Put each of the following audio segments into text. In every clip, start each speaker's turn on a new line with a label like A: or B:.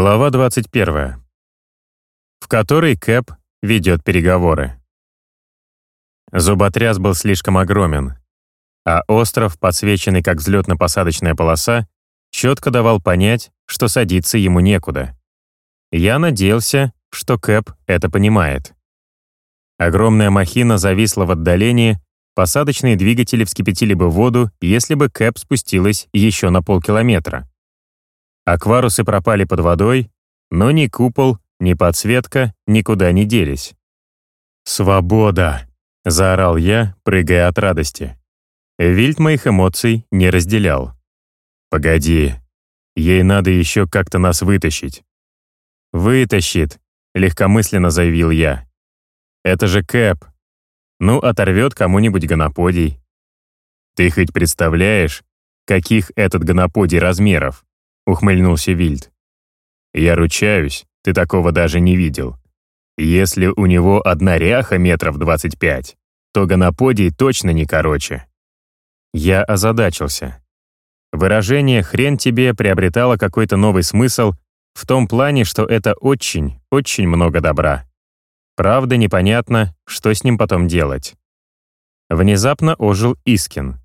A: Глава 21. В которой Кэп ведет переговоры. Зуботряс был слишком огромен, а остров, подсвеченный как взлетно-посадочная полоса, четко давал понять, что садиться ему некуда. Я надеялся, что Кэп это понимает. Огромная махина зависла в отдалении, посадочные двигатели вскипятили бы воду, если бы Кэп спустилась еще на полкилометра. Акварусы пропали под водой, но ни купол, ни подсветка никуда не делись. «Свобода!» — заорал я, прыгая от радости. Вильд моих эмоций не разделял. «Погоди, ей надо еще как-то нас вытащить». «Вытащит», — легкомысленно заявил я. «Это же Кэп. Ну, оторвет кому-нибудь гоноподий». «Ты хоть представляешь, каких этот гоноподий размеров?» Ухмыльнулся Вильд. «Я ручаюсь, ты такого даже не видел. Если у него одна ряха метров двадцать пять, то гоноподий точно не короче». Я озадачился. Выражение «хрен тебе» приобретало какой-то новый смысл в том плане, что это очень, очень много добра. Правда, непонятно, что с ним потом делать. Внезапно ожил Искин.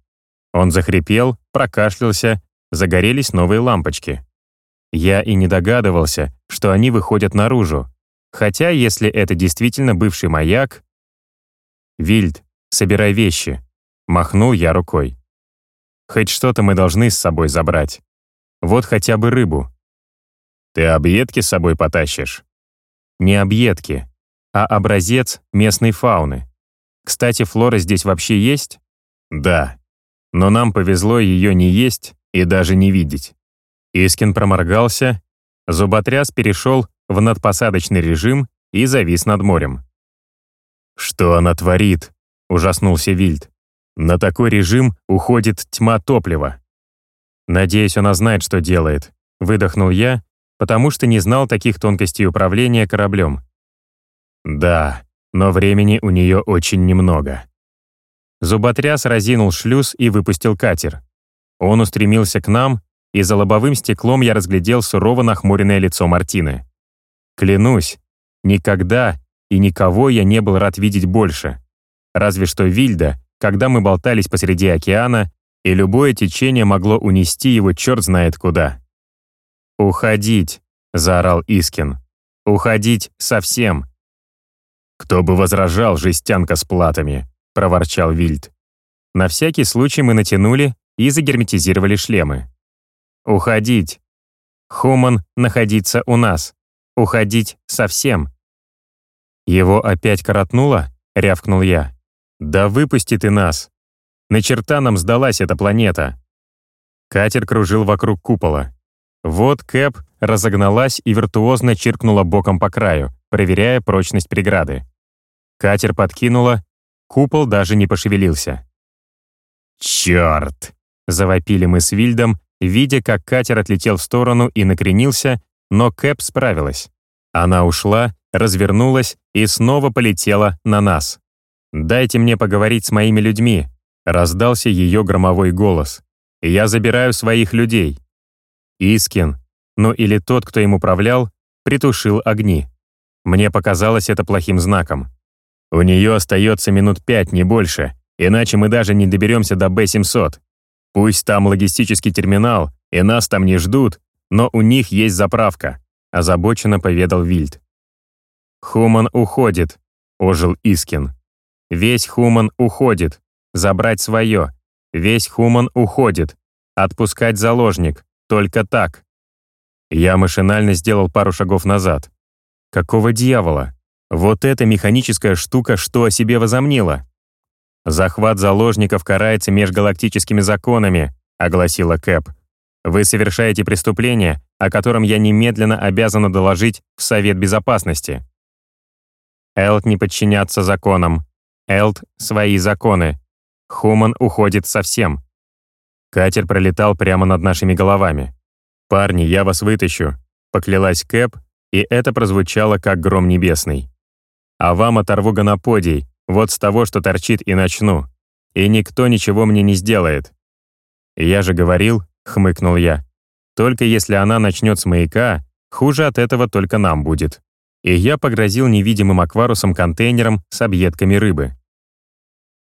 A: Он захрипел, прокашлялся загорелись новые лампочки. Я и не догадывался, что они выходят наружу, хотя если это действительно бывший маяк... «Вильд, собирай вещи», — махнул я рукой. «Хоть что-то мы должны с собой забрать. Вот хотя бы рыбу». «Ты объедки с собой потащишь?» «Не объедки, а образец местной фауны. Кстати, флора здесь вообще есть?» «Да, но нам повезло ее не есть, и даже не видеть. Искин проморгался, зуботряс перешел в надпосадочный режим и завис над морем. «Что она творит?» — ужаснулся Вильд. «На такой режим уходит тьма топлива». «Надеюсь, она знает, что делает», — выдохнул я, потому что не знал таких тонкостей управления кораблем. «Да, но времени у нее очень немного». Зуботряс разинул шлюз и выпустил катер. Он устремился к нам, и за лобовым стеклом я разглядел сурово нахмуренное лицо Мартины. Клянусь, никогда и никого я не был рад видеть больше. Разве что Вильда, когда мы болтались посреди океана, и любое течение могло унести его черт знает куда. «Уходить!» — заорал Искин. «Уходить совсем!» «Кто бы возражал, жестянка с платами!» — проворчал Вильд. На всякий случай мы натянули и загерметизировали шлемы. «Уходить! Хуман находиться у нас! Уходить совсем!» «Его опять коротнуло?» — рявкнул я. «Да выпусти ты нас! На черта нам сдалась эта планета!» Катер кружил вокруг купола. Вот Кэп разогналась и виртуозно чиркнула боком по краю, проверяя прочность преграды. Катер подкинула, купол даже не пошевелился. «Черт!» Завопили мы с Вильдом, видя, как катер отлетел в сторону и накренился, но Кэп справилась. Она ушла, развернулась и снова полетела на нас. «Дайте мне поговорить с моими людьми», — раздался ее громовой голос. «Я забираю своих людей». Искин, ну или тот, кто им управлял, притушил огни. Мне показалось это плохим знаком. У нее остается минут пять, не больше, иначе мы даже не доберемся до Б-700. Пусть там логистический терминал, и нас там не ждут, но у них есть заправка», — озабоченно поведал Вильд. «Хуман уходит», — ожил Искин. «Весь Хуман уходит. Забрать свое. Весь Хуман уходит. Отпускать заложник. Только так». Я машинально сделал пару шагов назад. Какого дьявола? Вот эта механическая штука что о себе возомнила? «Захват заложников карается межгалактическими законами», — огласила Кэп. «Вы совершаете преступление, о котором я немедленно обязана доложить в Совет Безопасности». Элт не подчиняться законам. Элт — свои законы. Хуман уходит совсем. Катер пролетал прямо над нашими головами. «Парни, я вас вытащу», — поклялась Кэп, и это прозвучало как гром небесный. «А вам оторву гоноподий, вот с того, что торчит, и начну. И никто ничего мне не сделает. Я же говорил, хмыкнул я, только если она начнет с маяка, Хуже от этого только нам будет. И я погрозил невидимым акварусом контейнером с объедками рыбы.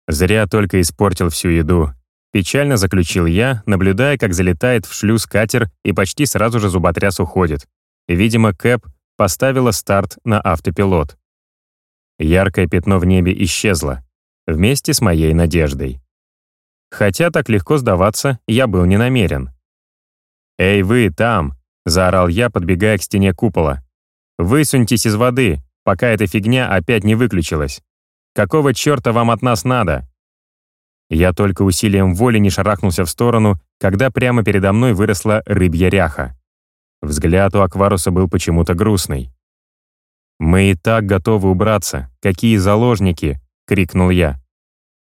A: Зря только испортил всю еду. Печально заключил я, наблюдая, как залетает в шлюз катер и почти сразу же зуботряс уходит. Видимо, Кэп поставила старт на автопилот. Яркое пятно в небе исчезло, вместе с моей надеждой. Хотя так легко сдаваться я был не намерен. «Эй, вы, там!» — заорал я, подбегая к стене купола. «Высуньтесь из воды, пока эта фигня опять не выключилась. Какого черта вам от нас надо?» Я только усилием воли не шарахнулся в сторону, когда прямо передо мной выросла рыбья ряха. Взгляд у Акваруса был почему-то грустный. «Мы и так готовы убраться. Какие заложники!» — крикнул я.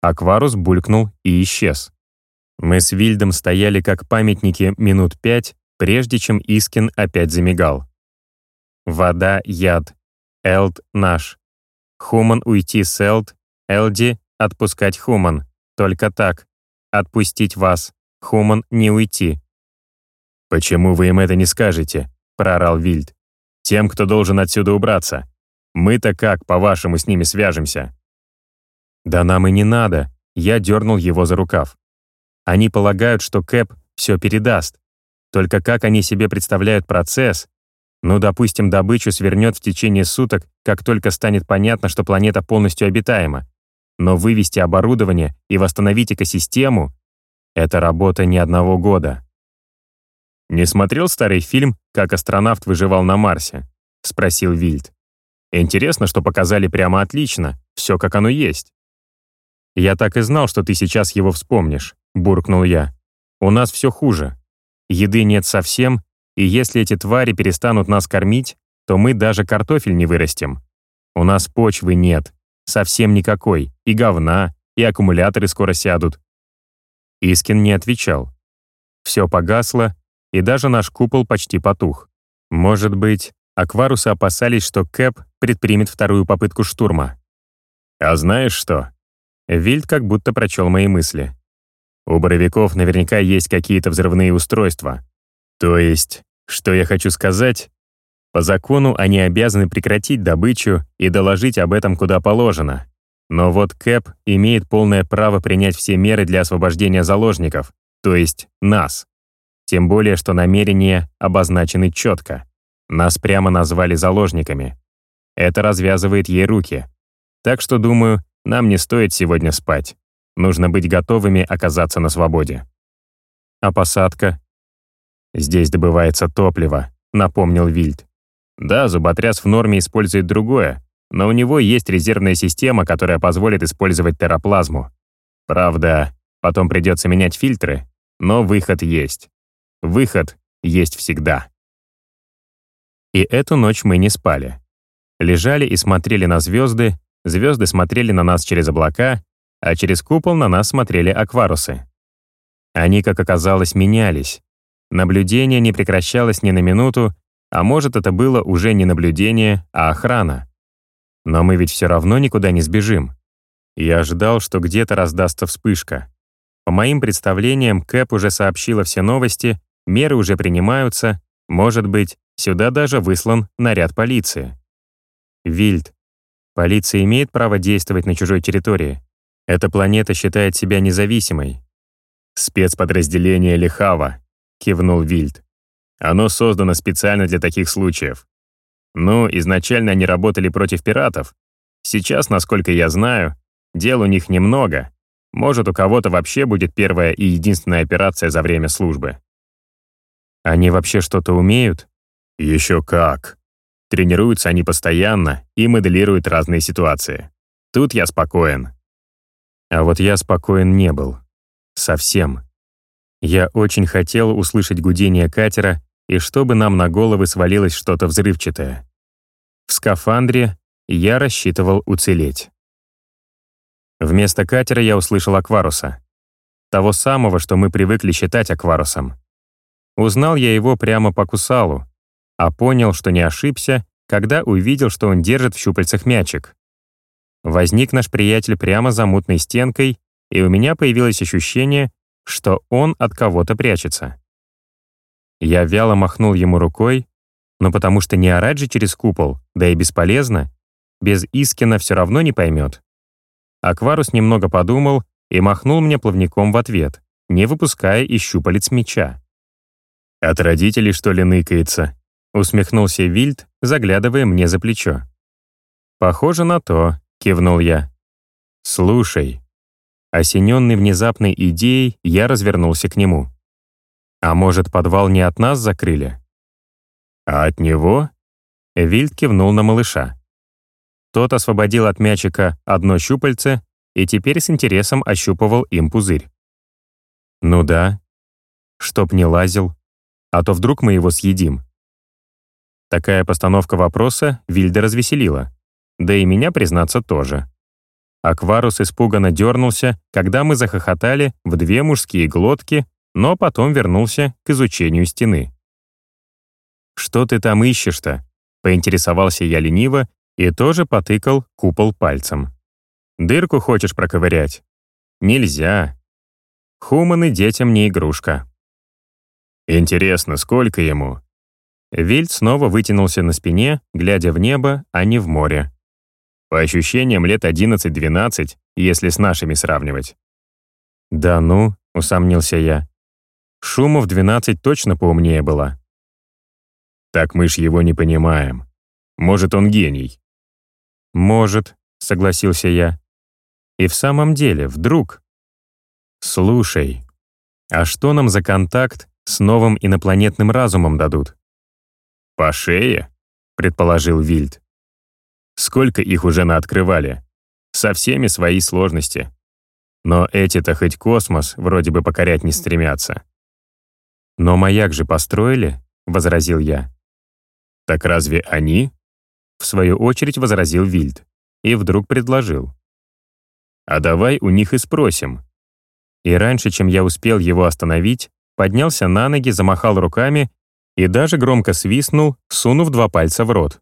A: Акварус булькнул и исчез. Мы с Вильдом стояли как памятники минут пять, прежде чем Искин опять замигал. «Вода — яд. Элд — наш. Хуман уйти с Элд. Элди — отпускать Хуман. Только так. Отпустить вас. Хуман не уйти». «Почему вы им это не скажете?» — проорал Вильд. «Тем, кто должен отсюда убраться. Мы-то как, по-вашему, с ними свяжемся?» «Да нам и не надо», — я дернул его за рукав. «Они полагают, что Кэп все передаст. Только как они себе представляют процесс? Ну, допустим, добычу свернет в течение суток, как только станет понятно, что планета полностью обитаема. Но вывести оборудование и восстановить экосистему — это работа не одного года. «Не смотрел старый фильм «Как астронавт выживал на Марсе»?» — спросил Вильд. «Интересно, что показали прямо отлично, все как оно есть». «Я так и знал, что ты сейчас его вспомнишь», — буркнул я. «У нас все хуже. Еды нет совсем, и если эти твари перестанут нас кормить, то мы даже картофель не вырастим. У нас почвы нет, совсем никакой, и говна, и аккумуляторы скоро сядут». Искин не отвечал. Все погасло, и даже наш купол почти потух. Может быть, акварусы опасались, что Кэп предпримет вторую попытку штурма. «А знаешь что?» Вильд как будто прочел мои мысли. «У боровиков наверняка есть какие-то взрывные устройства. То есть, что я хочу сказать? По закону они обязаны прекратить добычу и доложить об этом куда положено. Но вот Кэп имеет полное право принять все меры для освобождения заложников, то есть нас. Тем более, что намерения обозначены четко. Нас прямо назвали заложниками. Это развязывает ей руки. Так что, думаю, нам не стоит сегодня спать. Нужно быть готовыми оказаться на свободе. А посадка? Здесь добывается топливо, напомнил Вильд. Да, зуботряс в норме использует другое, но у него есть резервная система, которая позволит использовать тераплазму. Правда, потом придется менять фильтры, но выход есть. Выход есть всегда. И эту ночь мы не спали. Лежали и смотрели на звезды, звезды смотрели на нас через облака, а через купол на нас смотрели акварусы. Они, как оказалось, менялись. Наблюдение не прекращалось ни на минуту, а может, это было уже не наблюдение, а охрана. Но мы ведь все равно никуда не сбежим. Я ожидал, что где-то раздастся вспышка. По моим представлениям, Кэп уже сообщила все новости, Меры уже принимаются, может быть, сюда даже выслан наряд полиции. Вильд. Полиция имеет право действовать на чужой территории. Эта планета считает себя независимой. «Спецподразделение Лихава», — кивнул Вильд. «Оно создано специально для таких случаев. Ну, изначально они работали против пиратов. Сейчас, насколько я знаю, дел у них немного. Может, у кого-то вообще будет первая и единственная операция за время службы. Они вообще что-то умеют? Еще как. Тренируются они постоянно и моделируют разные ситуации. Тут я спокоен. А вот я спокоен не был. Совсем. Я очень хотел услышать гудение катера и чтобы нам на головы свалилось что-то взрывчатое. В скафандре я рассчитывал уцелеть. Вместо катера я услышал акваруса. Того самого, что мы привыкли считать акварусом. Узнал я его прямо по кусалу, а понял, что не ошибся, когда увидел, что он держит в щупальцах мячик. Возник наш приятель прямо за мутной стенкой, и у меня появилось ощущение, что он от кого-то прячется. Я вяло махнул ему рукой, Но потому что не орать же через купол, да и бесполезно, без Искина все равно не поймет. Акварус немного подумал и махнул мне плавником в ответ, не выпуская из щупалец меча. «От родителей, что ли, ныкается?» — усмехнулся Вильд, заглядывая мне за плечо. «Похоже на то», — кивнул я. «Слушай». Осененный внезапной идеей, я развернулся к нему. «А может, подвал не от нас закрыли?» «А от него?» Вильд кивнул на малыша. Тот освободил от мячика одно щупальце и теперь с интересом ощупывал им пузырь. «Ну да. Чтоб не лазил. А то вдруг мы его съедим». Такая постановка вопроса Вильда развеселила. Да и меня, признаться, тоже. Акварус испуганно дернулся, когда мы захохотали в две мужские глотки, но потом вернулся к изучению стены. «Что ты там ищешь-то?» — поинтересовался я лениво и тоже потыкал купол пальцем. «Дырку хочешь проковырять?» «Нельзя. Хуманы детям не игрушка». «Интересно, сколько ему?» Вильд снова вытянулся на спине, глядя в небо, а не в море. По ощущениям, лет 11-12, если с нашими сравнивать. «Да ну», — усомнился я. Шума в 12 точно поумнее была. Так мы ж его не понимаем. Может, он гений?» «Может», — согласился я. «И в самом деле, вдруг...» «Слушай, а что нам за контакт с новым инопланетным разумом дадут?» «По шее?» — предположил Вильд. «Сколько их уже наоткрывали? Со всеми свои сложности. Но эти-то хоть космос вроде бы покорять не стремятся». «Но маяк же построили?» — возразил я. «Так разве они?» В свою очередь возразил Вильд и вдруг предложил. «А давай у них и спросим». И раньше, чем я успел его остановить, поднялся на ноги, замахал руками и даже громко свистнул, сунув два пальца в рот.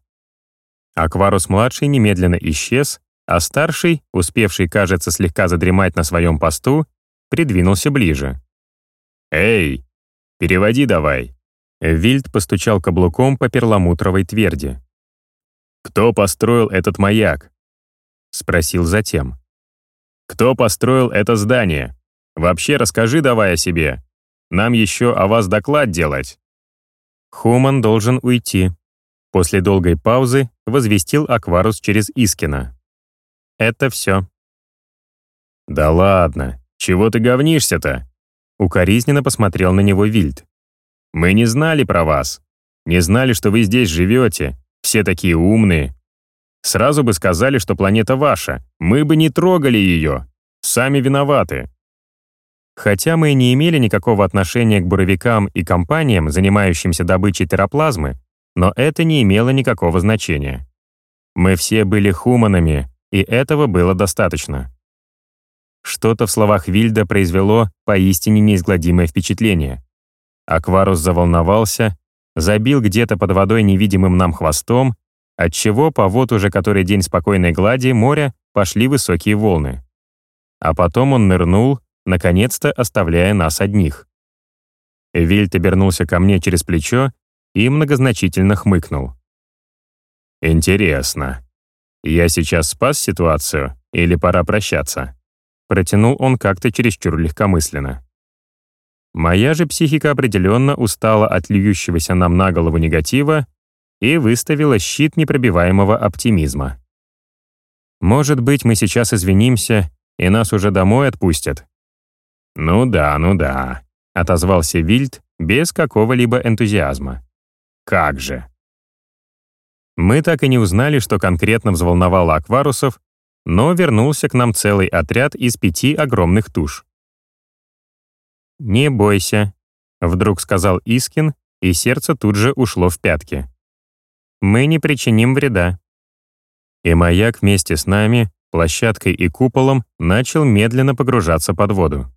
A: Акварус-младший немедленно исчез, а старший, успевший, кажется, слегка задремать на своем посту, придвинулся ближе. «Эй, переводи давай», Вильд постучал каблуком по перламутровой тверди. «Кто построил этот маяк?» Спросил затем. «Кто построил это здание? Вообще расскажи давай о себе. Нам еще о вас доклад делать». Хуман должен уйти. После долгой паузы возвестил Акварус через Искина. «Это все». «Да ладно, чего ты говнишься-то?» Укоризненно посмотрел на него Вильд. Мы не знали про вас. Не знали, что вы здесь живете. Все такие умные. Сразу бы сказали, что планета ваша. Мы бы не трогали ее. Сами виноваты. Хотя мы не имели никакого отношения к буровикам и компаниям, занимающимся добычей тераплазмы, но это не имело никакого значения. Мы все были хуманами, и этого было достаточно. Что-то в словах Вильда произвело поистине неизгладимое впечатление. Акварус заволновался, забил где-то под водой невидимым нам хвостом, отчего по вот уже который день спокойной глади моря пошли высокие волны. А потом он нырнул, наконец-то оставляя нас одних. Вильт обернулся ко мне через плечо и многозначительно хмыкнул. «Интересно. Я сейчас спас ситуацию или пора прощаться?» Протянул он как-то чересчур легкомысленно. Моя же психика определенно устала от льющегося нам на голову негатива и выставила щит непробиваемого оптимизма. Может быть, мы сейчас извинимся, и нас уже домой отпустят? «Ну да, ну да», — отозвался Вильд без какого-либо энтузиазма. «Как же!» Мы так и не узнали, что конкретно взволновало акварусов, но вернулся к нам целый отряд из пяти огромных туш. «Не бойся», — вдруг сказал Искин, и сердце тут же ушло в пятки. «Мы не причиним вреда». И маяк вместе с нами, площадкой и куполом начал медленно погружаться под воду.